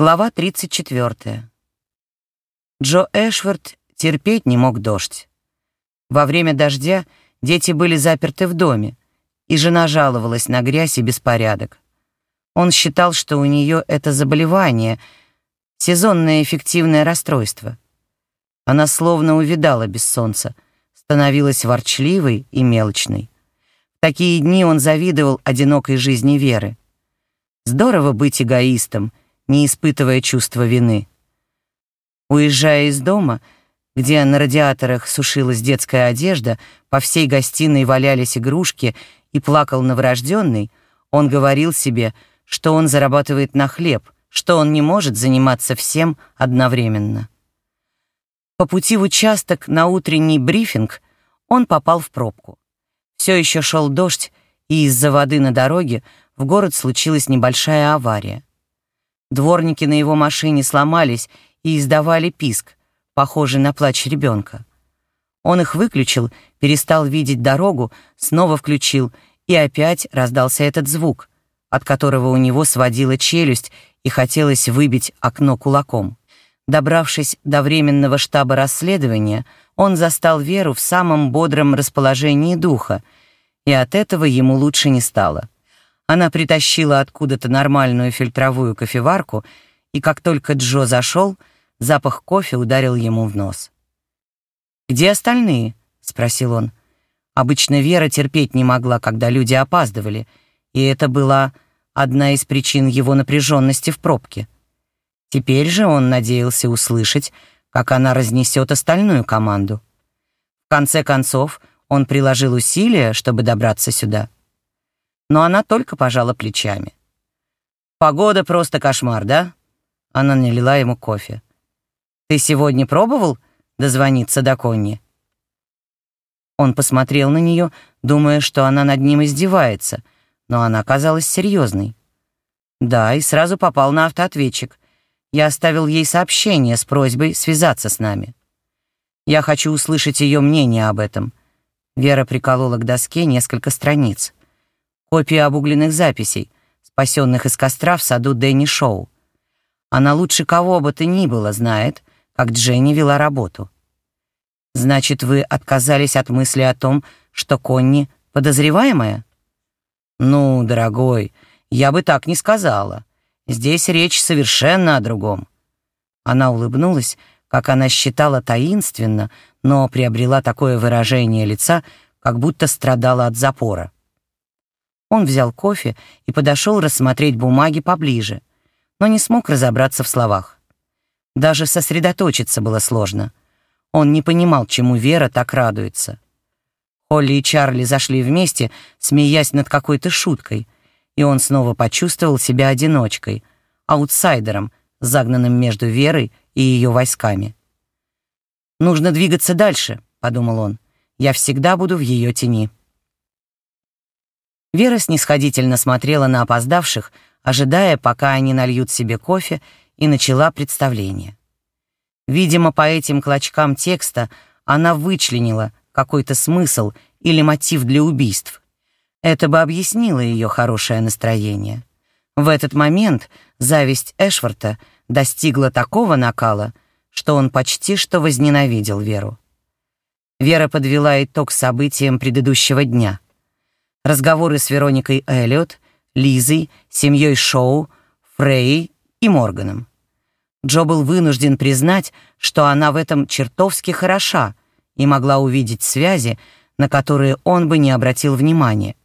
Глава 34. Джо Эшвард терпеть не мог дождь. Во время дождя дети были заперты в доме, и жена жаловалась на грязь и беспорядок. Он считал, что у нее это заболевание, сезонное эффективное расстройство. Она словно увидала без солнца, становилась ворчливой и мелочной. В такие дни он завидовал одинокой жизни Веры. Здорово быть эгоистом — не испытывая чувства вины. Уезжая из дома, где на радиаторах сушилась детская одежда, по всей гостиной валялись игрушки и плакал новорожденный, он говорил себе, что он зарабатывает на хлеб, что он не может заниматься всем одновременно. По пути в участок на утренний брифинг он попал в пробку. Все еще шел дождь, и из-за воды на дороге в город случилась небольшая авария. Дворники на его машине сломались и издавали писк, похожий на плач ребенка. Он их выключил, перестал видеть дорогу, снова включил, и опять раздался этот звук, от которого у него сводила челюсть и хотелось выбить окно кулаком. Добравшись до временного штаба расследования, он застал Веру в самом бодром расположении духа, и от этого ему лучше не стало. Она притащила откуда-то нормальную фильтровую кофеварку, и как только Джо зашел, запах кофе ударил ему в нос. «Где остальные?» — спросил он. Обычно Вера терпеть не могла, когда люди опаздывали, и это была одна из причин его напряженности в пробке. Теперь же он надеялся услышать, как она разнесет остальную команду. В конце концов, он приложил усилия, чтобы добраться сюда но она только пожала плечами. «Погода просто кошмар, да?» Она налила ему кофе. «Ты сегодня пробовал дозвониться до Конни?» Он посмотрел на нее, думая, что она над ним издевается, но она казалась серьезной. Да, и сразу попал на автоответчик. Я оставил ей сообщение с просьбой связаться с нами. Я хочу услышать ее мнение об этом. Вера приколола к доске несколько страниц копия обугленных записей, спасенных из костра в саду Дэнни Шоу. Она лучше кого бы то ни было знает, как Дженни вела работу. Значит, вы отказались от мысли о том, что Конни подозреваемая? Ну, дорогой, я бы так не сказала. Здесь речь совершенно о другом. Она улыбнулась, как она считала таинственно, но приобрела такое выражение лица, как будто страдала от запора. Он взял кофе и подошел рассмотреть бумаги поближе, но не смог разобраться в словах. Даже сосредоточиться было сложно. Он не понимал, чему Вера так радуется. Холли и Чарли зашли вместе, смеясь над какой-то шуткой, и он снова почувствовал себя одиночкой, аутсайдером, загнанным между Верой и ее войсками. «Нужно двигаться дальше», — подумал он. «Я всегда буду в ее тени». Вера снисходительно смотрела на опоздавших, ожидая, пока они нальют себе кофе, и начала представление. Видимо, по этим клочкам текста она вычленила какой-то смысл или мотив для убийств. Это бы объяснило ее хорошее настроение. В этот момент зависть Эшварта достигла такого накала, что он почти что возненавидел Веру. Вера подвела итог событиям предыдущего дня — разговоры с Вероникой Эллиот, Лизой, семьей Шоу, Фрей и Морганом. Джо был вынужден признать, что она в этом чертовски хороша и могла увидеть связи, на которые он бы не обратил внимания.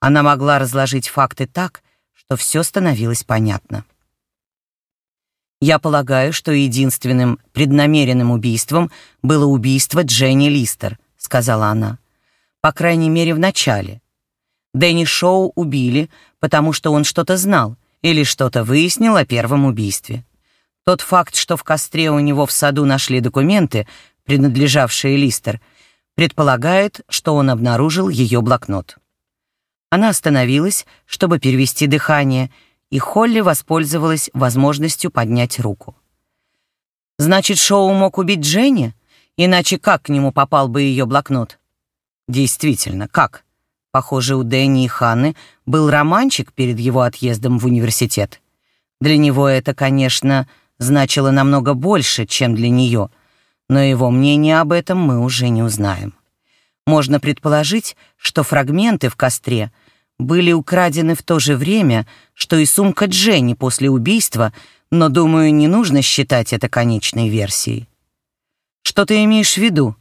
Она могла разложить факты так, что все становилось понятно. Я полагаю, что единственным преднамеренным убийством было убийство Дженни Листер, сказала она. По крайней мере, в начале. Дэнни Шоу убили, потому что он что-то знал или что-то выяснил о первом убийстве. Тот факт, что в костре у него в саду нашли документы, принадлежавшие Листер, предполагает, что он обнаружил ее блокнот. Она остановилась, чтобы перевести дыхание, и Холли воспользовалась возможностью поднять руку. «Значит, Шоу мог убить Дженни? Иначе как к нему попал бы ее блокнот?» «Действительно, как?» Похоже, у Дэнни и Ханны был романчик перед его отъездом в университет. Для него это, конечно, значило намного больше, чем для нее, но его мнение об этом мы уже не узнаем. Можно предположить, что фрагменты в костре были украдены в то же время, что и сумка Дженни после убийства, но, думаю, не нужно считать это конечной версией. Что ты имеешь в виду?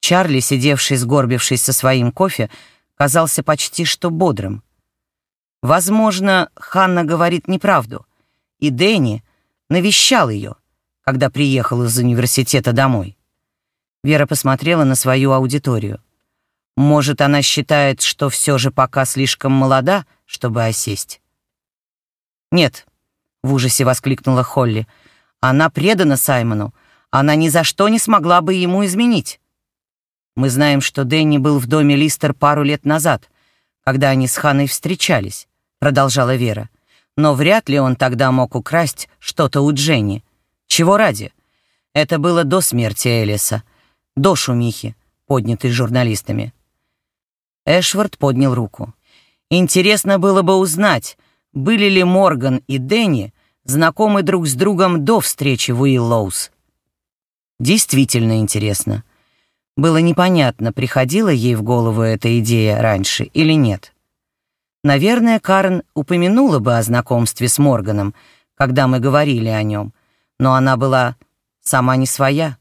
Чарли, сидевший сгорбившись со своим кофе, казался почти что бодрым. Возможно, Ханна говорит неправду, и Дэнни навещал ее, когда приехал из университета домой. Вера посмотрела на свою аудиторию. Может, она считает, что все же пока слишком молода, чтобы осесть? «Нет», — в ужасе воскликнула Холли, — «она предана Саймону. Она ни за что не смогла бы ему изменить». Мы знаем, что Дэнни был в доме Листер пару лет назад, когда они с Ханой встречались, продолжала Вера. Но вряд ли он тогда мог украсть что-то у Дженни. Чего ради? Это было до смерти Элиса, до шумихи, поднятой журналистами. Эшвард поднял руку. Интересно было бы узнать, были ли Морган и Дэнни знакомы друг с другом до встречи в Уиллоус. Действительно интересно. Было непонятно, приходила ей в голову эта идея раньше или нет. Наверное, Карен упомянула бы о знакомстве с Морганом, когда мы говорили о нем, но она была сама не своя.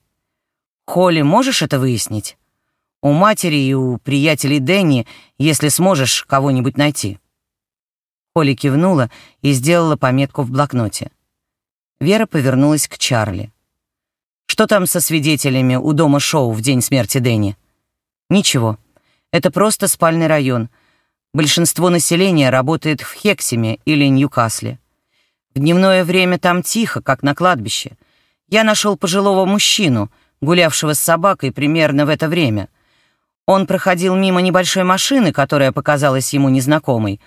«Холли, можешь это выяснить?» У матери и у приятелей Дэнни, если сможешь кого-нибудь найти». Холли кивнула и сделала пометку в блокноте. Вера повернулась к Чарли. «Что там со свидетелями у дома Шоу в день смерти Дэнни?» «Ничего. Это просто спальный район. Большинство населения работает в Хексиме или Ньюкасле. В дневное время там тихо, как на кладбище. Я нашел пожилого мужчину, гулявшего с собакой примерно в это время. Он проходил мимо небольшой машины, которая показалась ему незнакомой,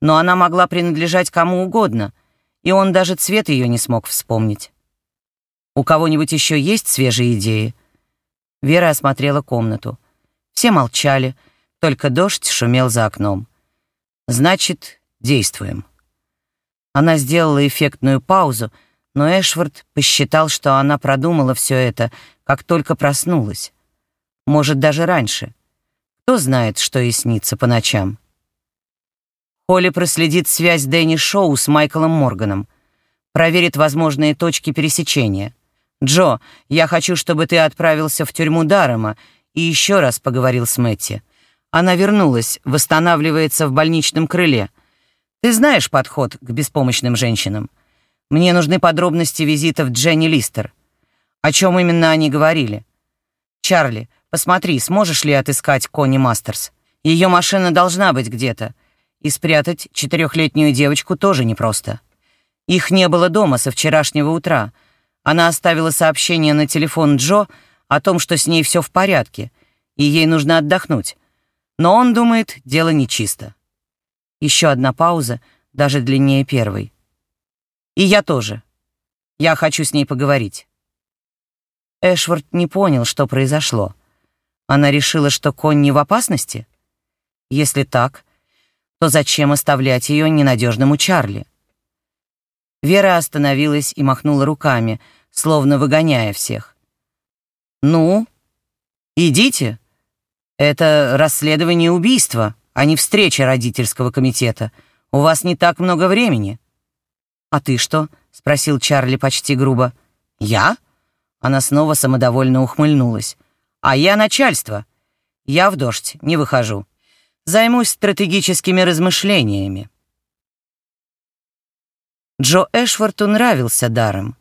но она могла принадлежать кому угодно, и он даже цвет ее не смог вспомнить. «У кого-нибудь еще есть свежие идеи?» Вера осмотрела комнату. Все молчали, только дождь шумел за окном. «Значит, действуем». Она сделала эффектную паузу, но Эшвард посчитал, что она продумала все это, как только проснулась. Может, даже раньше. Кто знает, что ей снится по ночам? Холли проследит связь Дэнни Шоу с Майклом Морганом. Проверит возможные точки пересечения. «Джо, я хочу, чтобы ты отправился в тюрьму Дарома и еще раз поговорил с Мэтти. Она вернулась, восстанавливается в больничном крыле. Ты знаешь подход к беспомощным женщинам? Мне нужны подробности визитов Дженни Листер. О чем именно они говорили? Чарли, Посмотри, сможешь ли отыскать Кони Мастерс. Ее машина должна быть где-то. И спрятать четырехлетнюю девочку тоже непросто. Их не было дома со вчерашнего утра. Она оставила сообщение на телефон Джо о том, что с ней все в порядке, и ей нужно отдохнуть. Но он думает, дело нечисто. Еще одна пауза, даже длиннее первой. И я тоже. Я хочу с ней поговорить. Эшвард не понял, что произошло. Она решила, что конь не в опасности? Если так, то зачем оставлять ее ненадежному Чарли? Вера остановилась и махнула руками, словно выгоняя всех. «Ну, идите. Это расследование убийства, а не встреча родительского комитета. У вас не так много времени». «А ты что?» — спросил Чарли почти грубо. «Я?» Она снова самодовольно ухмыльнулась. А я начальство. Я в дождь не выхожу. Займусь стратегическими размышлениями. Джо Эшворту нравился даром.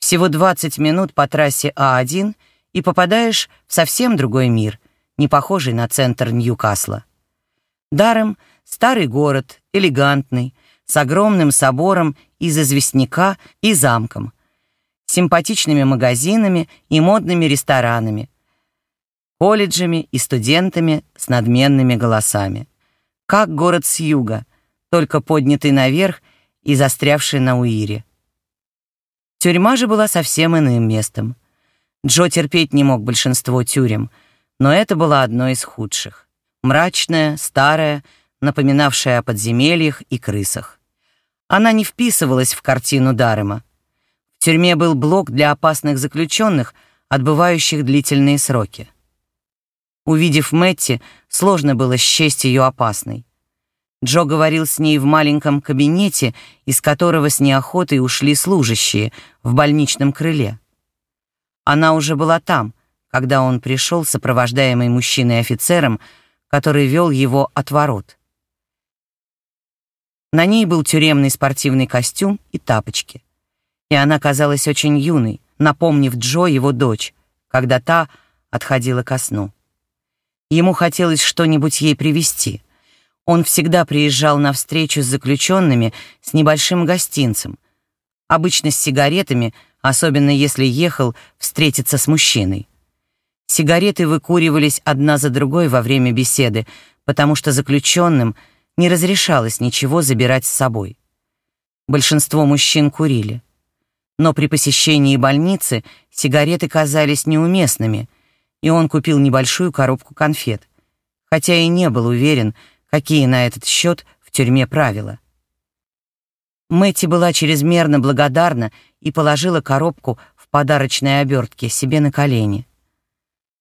Всего 20 минут по трассе А1 и попадаешь в совсем другой мир, не похожий на центр Ньюкасла. Даром — старый город, элегантный, с огромным собором из известняка и замком, симпатичными магазинами и модными ресторанами, колледжами и студентами с надменными голосами. Как город с юга, только поднятый наверх и застрявший на Уире. Тюрьма же была совсем иным местом. Джо терпеть не мог большинство тюрем, но это была одной из худших. Мрачная, старая, напоминавшая о подземельях и крысах. Она не вписывалась в картину Дарема. В тюрьме был блок для опасных заключенных, отбывающих длительные сроки. Увидев Мэтти, сложно было счесть ее опасной. Джо говорил с ней в маленьком кабинете, из которого с неохотой ушли служащие, в больничном крыле. Она уже была там, когда он пришел, сопровождаемый мужчиной-офицером, который вел его от ворот. На ней был тюремный спортивный костюм и тапочки. И она казалась очень юной, напомнив Джо его дочь, когда та отходила ко сну. Ему хотелось что-нибудь ей привезти — он всегда приезжал на встречу с заключенными с небольшим гостинцем, обычно с сигаретами, особенно если ехал встретиться с мужчиной. Сигареты выкуривались одна за другой во время беседы, потому что заключенным не разрешалось ничего забирать с собой. Большинство мужчин курили. Но при посещении больницы сигареты казались неуместными, и он купил небольшую коробку конфет, хотя и не был уверен, какие на этот счет в тюрьме правила. Мэтти была чрезмерно благодарна и положила коробку в подарочной обертке себе на колени.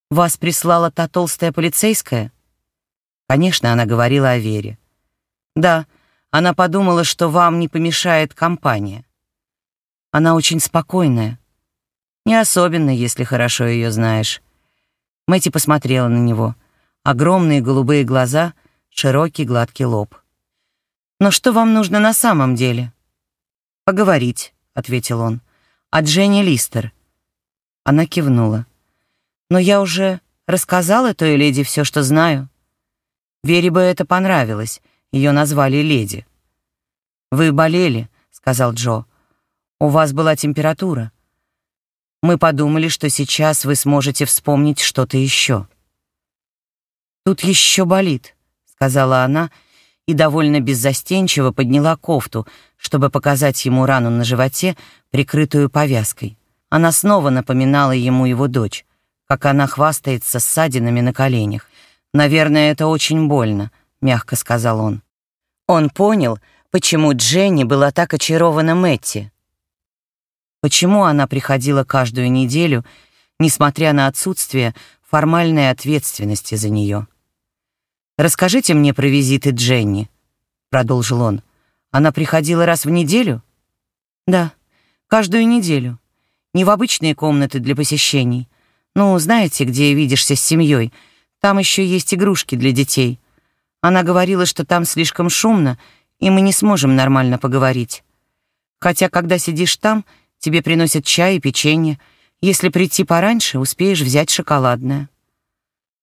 «Вас прислала та толстая полицейская?» Конечно, она говорила о Вере. «Да, она подумала, что вам не помешает компания. Она очень спокойная. Не особенно, если хорошо ее знаешь». Мэтти посмотрела на него. Огромные голубые глаза — широкий гладкий лоб. «Но что вам нужно на самом деле?» «Поговорить», — ответил он. «О Дженни Листер». Она кивнула. «Но я уже рассказала той леди все, что знаю. Вере бы это понравилось, ее назвали леди». «Вы болели», — сказал Джо. «У вас была температура. Мы подумали, что сейчас вы сможете вспомнить что-то еще». «Тут еще болит», сказала она и довольно беззастенчиво подняла кофту, чтобы показать ему рану на животе, прикрытую повязкой. Она снова напоминала ему его дочь, как она хвастается ссадинами на коленях. «Наверное, это очень больно», — мягко сказал он. Он понял, почему Дженни была так очарована Мэтти. Почему она приходила каждую неделю, несмотря на отсутствие формальной ответственности за нее. «Расскажите мне про визиты Дженни», — продолжил он. «Она приходила раз в неделю?» «Да, каждую неделю. Не в обычные комнаты для посещений. Ну, знаете, где видишься с семьей. Там еще есть игрушки для детей. Она говорила, что там слишком шумно, и мы не сможем нормально поговорить. Хотя, когда сидишь там, тебе приносят чай и печенье. Если прийти пораньше, успеешь взять шоколадное».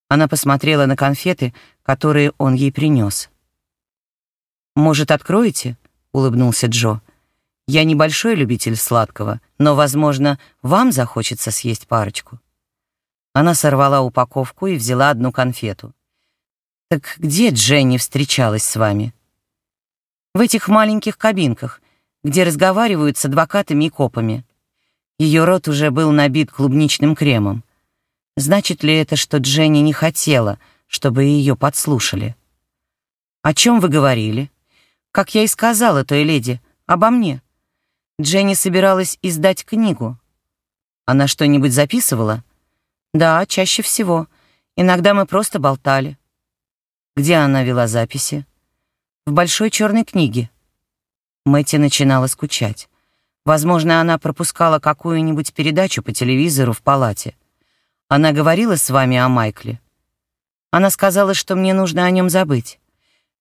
Она посмотрела на конфеты, которые он ей принес. «Может, откроете?» — улыбнулся Джо. «Я небольшой любитель сладкого, но, возможно, вам захочется съесть парочку». Она сорвала упаковку и взяла одну конфету. «Так где Дженни встречалась с вами?» «В этих маленьких кабинках, где разговаривают с адвокатами и копами». Ее рот уже был набит клубничным кремом. Значит ли это, что Дженни не хотела, чтобы ее подслушали? «О чем вы говорили?» «Как я и сказала той леди, обо мне. Дженни собиралась издать книгу». «Она что-нибудь записывала?» «Да, чаще всего. Иногда мы просто болтали». «Где она вела записи?» «В большой черной книге». Мэтти начинала скучать. Возможно, она пропускала какую-нибудь передачу по телевизору в палате. Она говорила с вами о Майкле? Она сказала, что мне нужно о нем забыть.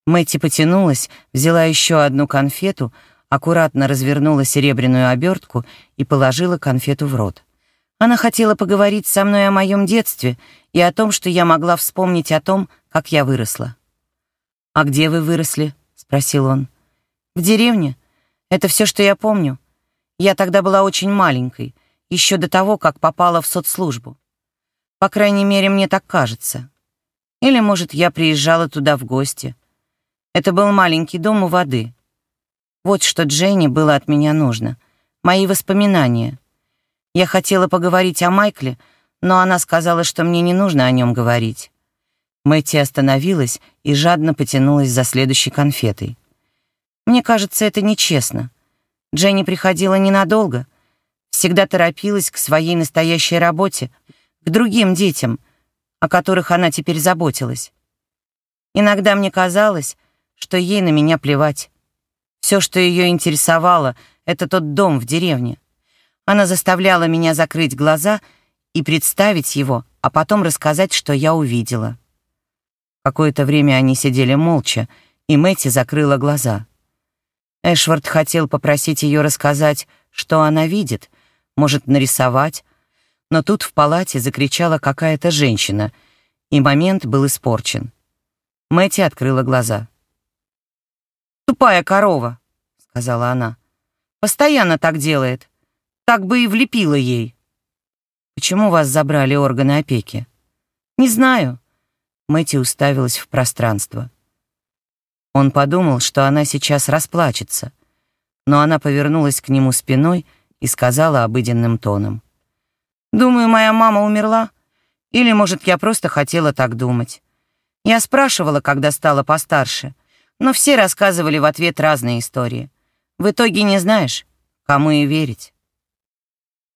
Мэтти потянулась, взяла еще одну конфету, аккуратно развернула серебряную обертку и положила конфету в рот. Она хотела поговорить со мной о моем детстве и о том, что я могла вспомнить о том, как я выросла. «А где вы выросли?» — спросил он. «В деревне. Это все, что я помню. Я тогда была очень маленькой, еще до того, как попала в соцслужбу. По крайней мере, мне так кажется. Или, может, я приезжала туда в гости. Это был маленький дом у воды. Вот что Дженни было от меня нужно. Мои воспоминания. Я хотела поговорить о Майкле, но она сказала, что мне не нужно о нем говорить. Мэтти остановилась и жадно потянулась за следующей конфетой. Мне кажется, это нечестно. Дженни приходила ненадолго, всегда торопилась к своей настоящей работе, к другим детям, о которых она теперь заботилась. Иногда мне казалось, что ей на меня плевать. Все, что ее интересовало, это тот дом в деревне. Она заставляла меня закрыть глаза и представить его, а потом рассказать, что я увидела. Какое-то время они сидели молча, и Мэтти закрыла глаза. Эшвард хотел попросить ее рассказать, что она видит, может, нарисовать, но тут в палате закричала какая-то женщина, и момент был испорчен. Мэтти открыла глаза. «Тупая корова», — сказала она. «Постоянно так делает. Так бы и влепила ей». «Почему вас забрали органы опеки?» «Не знаю». Мэтти уставилась в пространство. Он подумал, что она сейчас расплачется, но она повернулась к нему спиной и сказала обыденным тоном. «Думаю, моя мама умерла. Или, может, я просто хотела так думать. Я спрашивала, когда стала постарше, но все рассказывали в ответ разные истории. В итоге не знаешь, кому и верить».